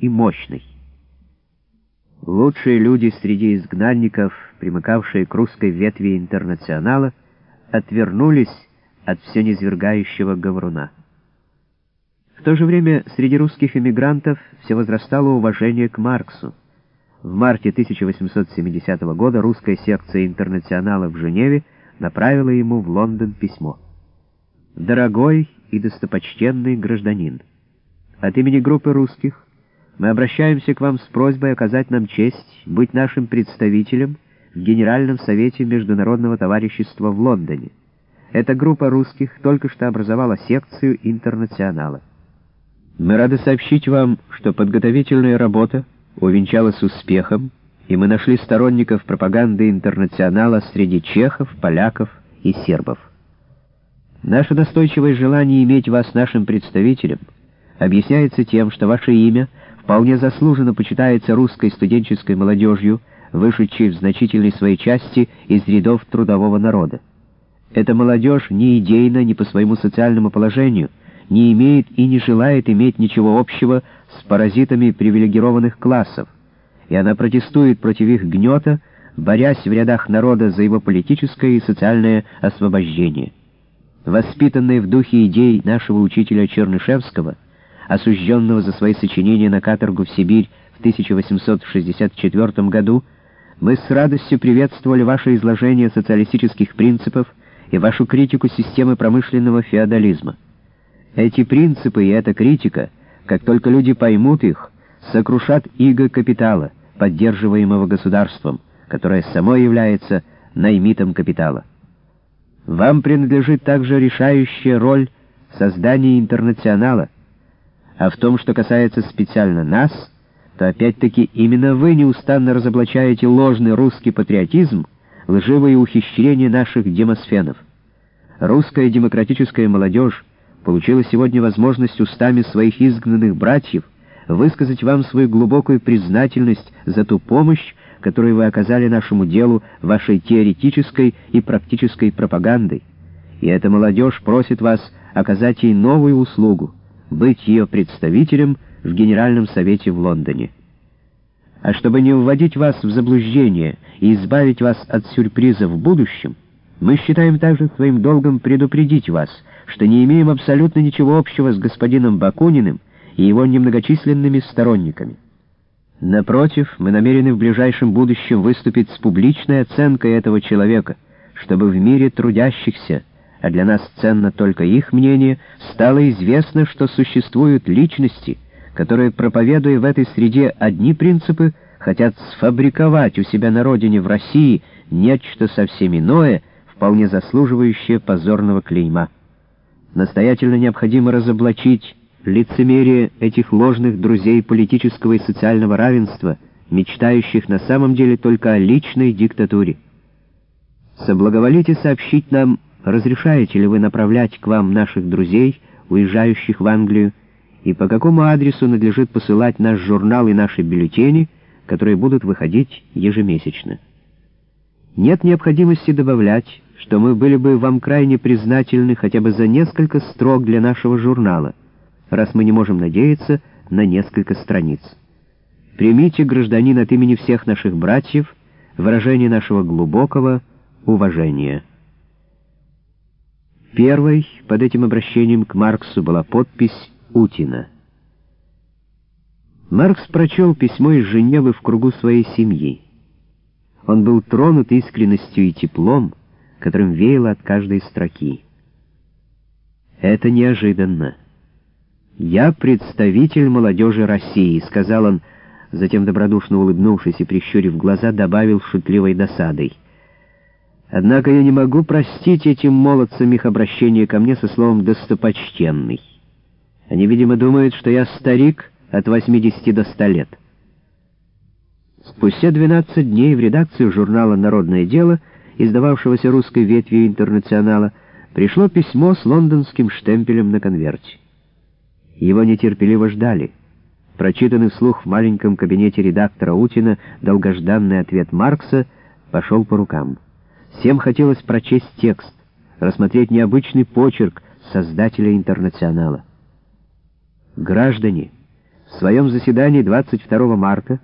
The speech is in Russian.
и мощной. Лучшие люди среди изгнанников, примыкавшие к русской ветви интернационала, отвернулись от все низвергающего говоруна. В то же время среди русских эмигрантов все возрастало уважение к Марксу. В марте 1870 года русская секция интернационала в Женеве направила ему в Лондон письмо. «Дорогой и достопочтенный гражданин, от имени группы русских мы обращаемся к вам с просьбой оказать нам честь быть нашим представителем в Генеральном Совете Международного товарищества в Лондоне. Эта группа русских только что образовала секцию интернационала. Мы рады сообщить вам, что подготовительная работа увенчалась успехом, и мы нашли сторонников пропаганды интернационала среди чехов, поляков и сербов. Наше настойчивое желание иметь вас нашим представителем объясняется тем, что ваше имя вполне заслуженно почитается русской студенческой молодежью, вышедшей в значительной своей части из рядов трудового народа. Эта молодежь ни идейно, ни по своему социальному положению не имеет и не желает иметь ничего общего с паразитами привилегированных классов, и она протестует против их гнета, борясь в рядах народа за его политическое и социальное освобождение. Воспитанные в духе идей нашего учителя Чернышевского, осужденного за свои сочинения на каторгу в Сибирь в 1864 году, мы с радостью приветствовали ваше изложение социалистических принципов и вашу критику системы промышленного феодализма. Эти принципы и эта критика, как только люди поймут их, сокрушат иго капитала, поддерживаемого государством, которое само является наймитом капитала. Вам принадлежит также решающая роль создания интернационала, а в том, что касается специально нас, то опять-таки именно вы неустанно разоблачаете ложный русский патриотизм, лживые ухищрения наших демосфенов. Русская демократическая молодежь получила сегодня возможность устами своих изгнанных братьев высказать вам свою глубокую признательность за ту помощь, которую вы оказали нашему делу вашей теоретической и практической пропагандой. И эта молодежь просит вас оказать ей новую услугу — быть ее представителем в Генеральном Совете в Лондоне. А чтобы не вводить вас в заблуждение и избавить вас от сюрприза в будущем, мы считаем также своим долгом предупредить вас, что не имеем абсолютно ничего общего с господином Бакуниным и его немногочисленными сторонниками. Напротив, мы намерены в ближайшем будущем выступить с публичной оценкой этого человека, чтобы в мире трудящихся, а для нас ценно только их мнение, стало известно, что существуют личности, которые, проповедуя в этой среде одни принципы, хотят сфабриковать у себя на родине в России нечто совсем иное, вполне заслуживающее позорного клейма. Настоятельно необходимо разоблачить лицемерие этих ложных друзей политического и социального равенства, мечтающих на самом деле только о личной диктатуре. Соблаговолите сообщить нам, разрешаете ли вы направлять к вам наших друзей, уезжающих в Англию, и по какому адресу надлежит посылать наш журнал и наши бюллетени, которые будут выходить ежемесячно. Нет необходимости добавлять, что мы были бы вам крайне признательны хотя бы за несколько строк для нашего журнала, раз мы не можем надеяться на несколько страниц. Примите, гражданин, от имени всех наших братьев выражение нашего глубокого уважения. Первой под этим обращением к Марксу была подпись Утина. Маркс прочел письмо из Женевы в кругу своей семьи. Он был тронут искренностью и теплом, которым веяло от каждой строки. «Это неожиданно. Я представитель молодежи России», — сказал он, затем добродушно улыбнувшись и прищурив глаза, добавил шутливой досадой. «Однако я не могу простить этим молодцам их обращение ко мне со словом «достопочтенный». Они, видимо, думают, что я старик от 80 до 100 лет». Спустя 12 дней в редакцию журнала «Народное дело», издававшегося русской ветвью «Интернационала», пришло письмо с лондонским штемпелем на конверте. Его нетерпеливо ждали. Прочитанный вслух в маленьком кабинете редактора Утина долгожданный ответ Маркса пошел по рукам. Всем хотелось прочесть текст, рассмотреть необычный почерк создателя «Интернационала». «Граждане», В своем заседании 22 марта